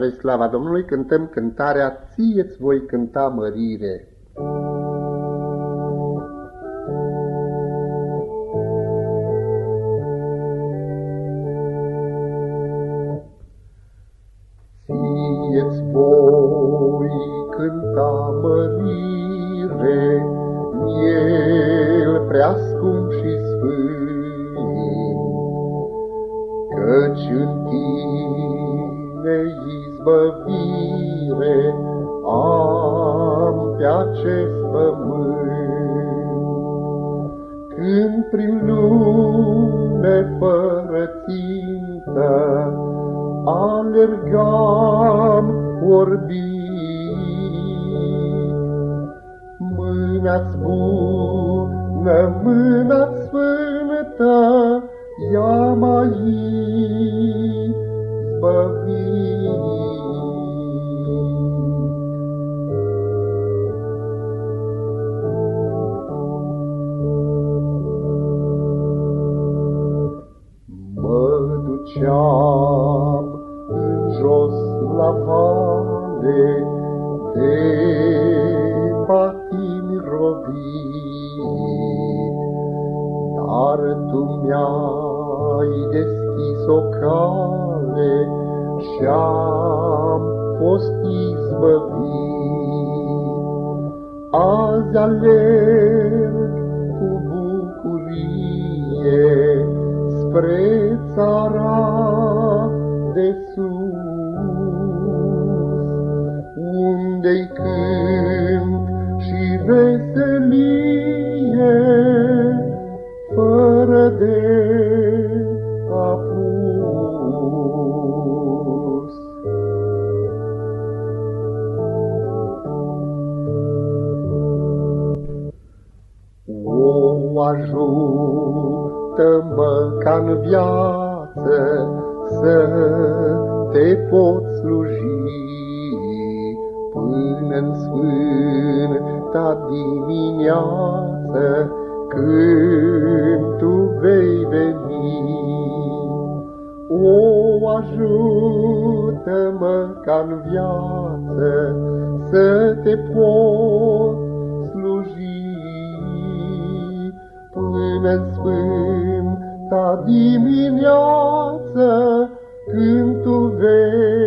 Spre slava Domnului cântăm cântarea Ție-ți voi cânta mărire. Ție-ți voi cânta mărire, El prea scump și sfânt, Căci în tine izbăvire am pe acest pământ. Când prin lume fără țintă alergam orbit, mâna-ți bună, mâna-ți sfântă, ea mai duceam în jos la vale de patimi rovit, dar tu mi-ai deschis o cale și-am fost izbăvit. Azi alerg cu bucurie spre țara de sus, unde-i cânt și veselie, fără de apus. O ajut Ajută-mă ca-n viață să te pot sluji până-n sfânta dimineață când tu vei veni. O, ajută-mă ca-n viață să te pot sluji până-n sfânta dimineață când tu vei.